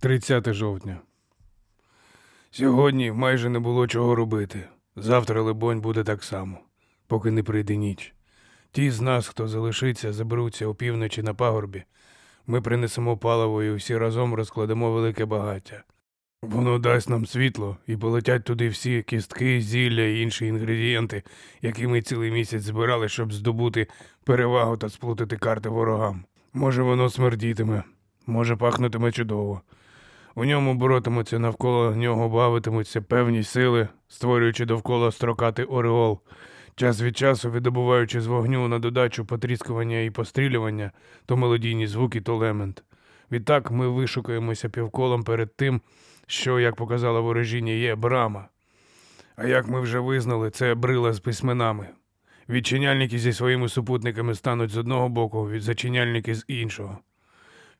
30 жовтня. Сьогодні майже не було чого робити. Завтра, либонь, буде так само, поки не прийде ніч. Ті з нас, хто залишиться, заберуться опівночі на пагорбі. Ми принесемо паливо і всі разом розкладемо велике багаття. Воно дасть нам світло і полетять туди всі кістки, зілля і інші інгредієнти, які ми цілий місяць збирали, щоб здобути перевагу та сплутати карти ворогам. Може, воно смердітиме, може, пахнутиме чудово. У ньому боротимуться навколо нього бавитимуться певні сили, створюючи довкола строкатий ореол, час від часу видобуваючи з вогню на додачу потріскування і пострілювання, то мелодійні звуки, то лемент. Відтак ми вишукуємося півколом перед тим, що, як показала ворожіння, є брама. А як ми вже визнали, це брила з письменами. Відчиняльники зі своїми супутниками стануть з одного боку, від зачиняльники з іншого.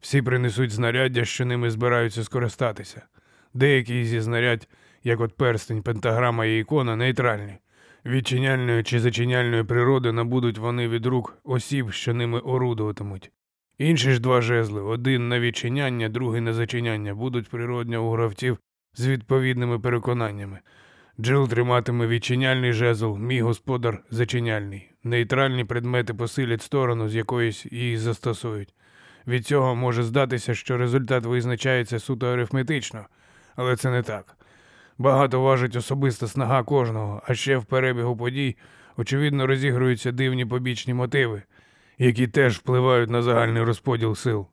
Всі принесуть знаряддя, що ними збираються скористатися. Деякі зі знарядь, як от перстень, пентаграма і ікона, нейтральні. Відчиняльної чи зачиняльної природи набудуть вони від рук осіб, що ними орудуватимуть. Інші ж два жезли, один на відчиняння, другий на зачиняння, будуть природньо у гравців з відповідними переконаннями. Джил триматиме відчиняльний жезл, мій господар зачиняльний. Нейтральні предмети посилять сторону, з якоїсь її застосують. Від цього може здатися, що результат визначається суто арифметично, але це не так. Багато важить особиста снага кожного, а ще в перебігу подій, очевидно, розігруються дивні побічні мотиви, які теж впливають на загальний розподіл сил.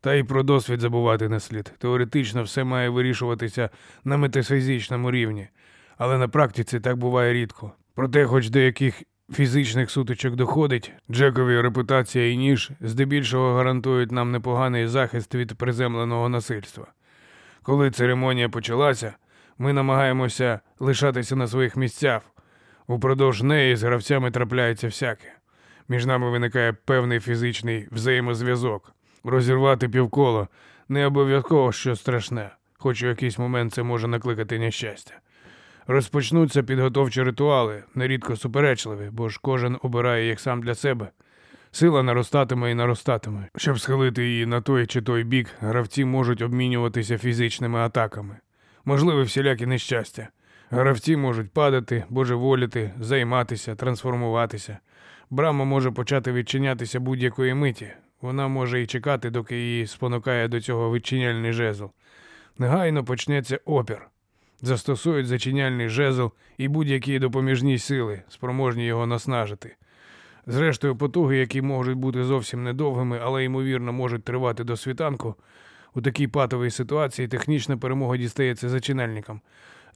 Та й про досвід забувати не слід. Теоретично все має вирішуватися на метафізичному рівні, але на практиці так буває рідко. Проте, хоч до яких фізичних сутичок доходить, Джекові репутація і ніж здебільшого гарантують нам непоганий захист від приземленого насильства. Коли церемонія почалася, ми намагаємося лишатися на своїх місцях. Упродовж неї з гравцями трапляється всяке. Між нами виникає певний фізичний взаємозв'язок. Розірвати півколо не обов'язково що страшне, хоч у якийсь момент це може накликати нещастя. Розпочнуться підготовчі ритуали, нерідко суперечливі, бо ж кожен обирає їх сам для себе. Сила наростатиме і наростатиме. Щоб схилити її на той чи той бік, гравці можуть обмінюватися фізичними атаками. Можливі всілякі нещастя. Гравці можуть падати, божеволіти, займатися, трансформуватися. Брама може почати відчинятися будь-якої миті. Вона може і чекати, доки її спонукає до цього відчиняльний жезл. Негайно почнеться опір. Застосують зачиняльний жезл і будь-які допоміжні сили, спроможні його наснажити. Зрештою, потуги, які можуть бути зовсім недовгими, але ймовірно можуть тривати до світанку, у такій патовій ситуації технічна перемога дістається зачинальникам,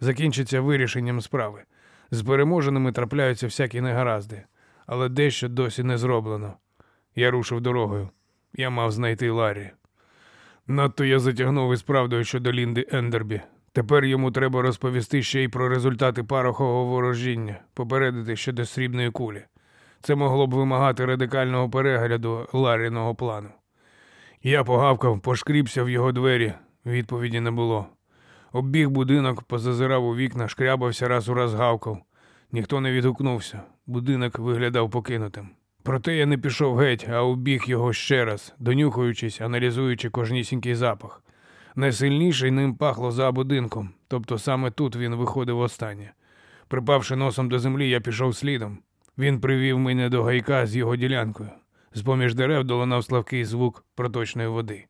закінчиться вирішенням справи. З переможеними трапляються всякі негаразди, але дещо досі не зроблено. Я рушив дорогою. Я мав знайти Ларі. Надто я затягнув із правдою щодо Лінди Ендербі. Тепер йому треба розповісти ще й про результати парохового ворожіння, попередити щодо срібної кулі. Це могло б вимагати радикального перегляду Ларіного плану. Я погавкав, пошкрібся в його двері, відповіді не було. Оббіг будинок, позазирав у вікна, шкрябався раз у раз гавкав. Ніхто не відгукнувся. Будинок виглядав покинутим. Проте я не пішов геть, а убіг його ще раз, донюхаючись, аналізуючи кожнісінький запах. Найсильніший ним пахло за будинком, тобто саме тут він виходив останнє. Припавши носом до землі, я пішов слідом. Він привів мене до гайка з його ділянкою. З-поміж дерев долинав слабкий звук проточної води.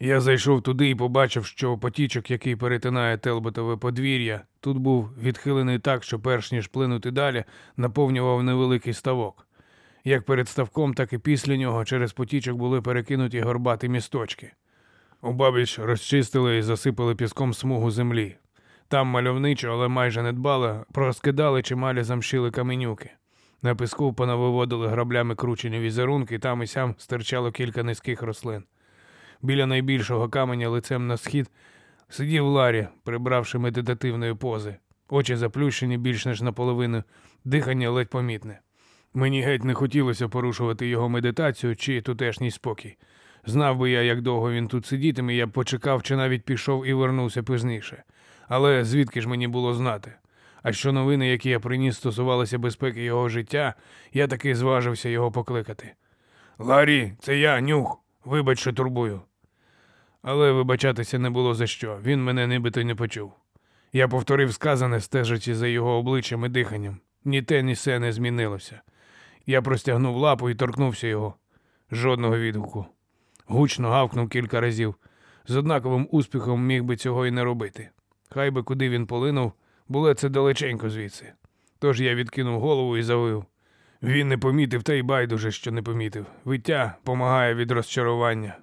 Я зайшов туди і побачив, що потічок, який перетинає Телботове подвір'я, тут був відхилений так, що перш ніж плинути далі, наповнював невеликий ставок. Як перед ставком, так і після нього через потічок були перекинуті горбаті місточки. Обабіч розчистили і засипали піском смугу землі. Там мальовничо, але майже недбало, розкидали чималі замшили каменюки. На піску понавиводили граблями кручені візерунки, там і сям стирчало кілька низьких рослин. Біля найбільшого каменя лицем на схід сидів Ларі, прибравши медитативної пози. Очі заплющені більш ніж наполовину, дихання ледь помітне. Мені геть не хотілося порушувати його медитацію чи тутешній спокій. Знав би я, як довго він тут сидітиме, я б почекав чи навіть пішов і вернувся пізніше. Але звідки ж мені було знати? А що новини, які я приніс, стосувалися безпеки його життя, я таки зважився його покликати. Ларі, це я, нюх. Вибач, що турбую. Але вибачатися не було за що. Він мене нібито не почув. Я повторив сказане, стежачи за його обличчям і диханням. Ні те, ні се не змінилося. Я простягнув лапу і торкнувся його. Жодного відгуку. Гучно гавкнув кілька разів. З однаковим успіхом міг би цього і не робити. Хай би куди він полинув, було це далеченько звідси. Тож я відкинув голову і завив. Він не помітив, та й байдуже, що не помітив. Виття помагає від розчарування.